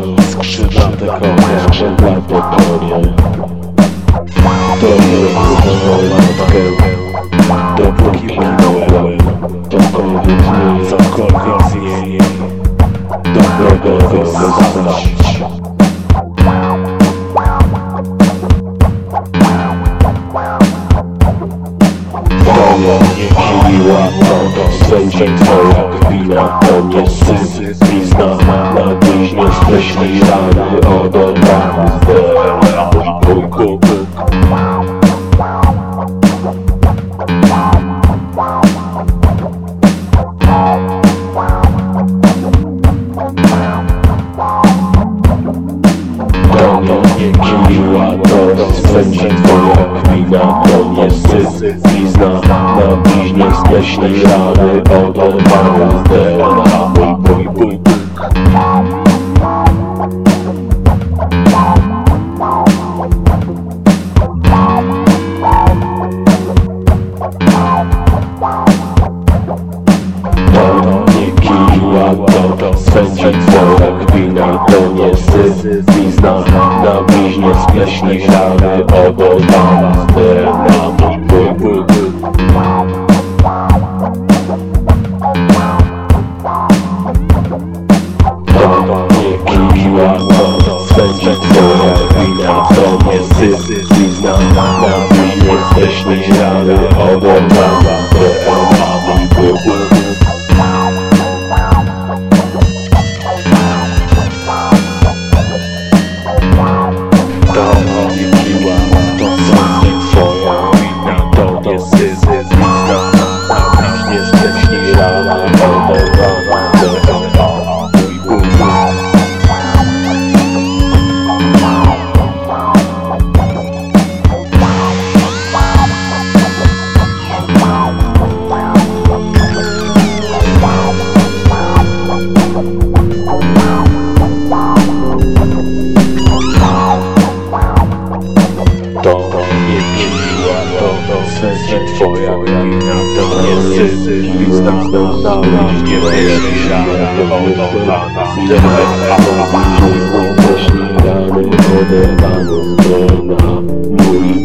trochę skrzydlaty konie To nie rozpoznał matkę Dopóki minąłem Cokolwiek z niej Cokolwiek z niej Dobrego wyznać Twoja nie chwiliła to Spędzi twoja chwila To nie syn, blizna Na bliźnie skreśli rany Od obawy zdera Mój Bóg To nie chwiliła to Spędzi twoja To nie blizna Na bliźnie skreśli rany Od zdera Mój Bóg To nie syn, blizna Na bliźnie Obowana sterna Mój Bóg To nie kiła, to nie syn, blizna Na bliźnie skreśli ślady Obowana sterna sędzi twoja wina To nie syn, blizna Na bliźnie skreśli rana Odebrana Skreśli rany Odebrana Zbrojna Mój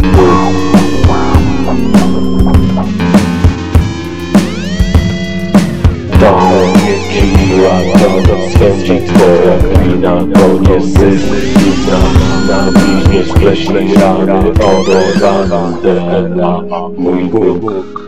siła, to spędzi twoja wina To nie syn, blizna Na bliźnie skreśli rany Odebrana DNA Mój Bóg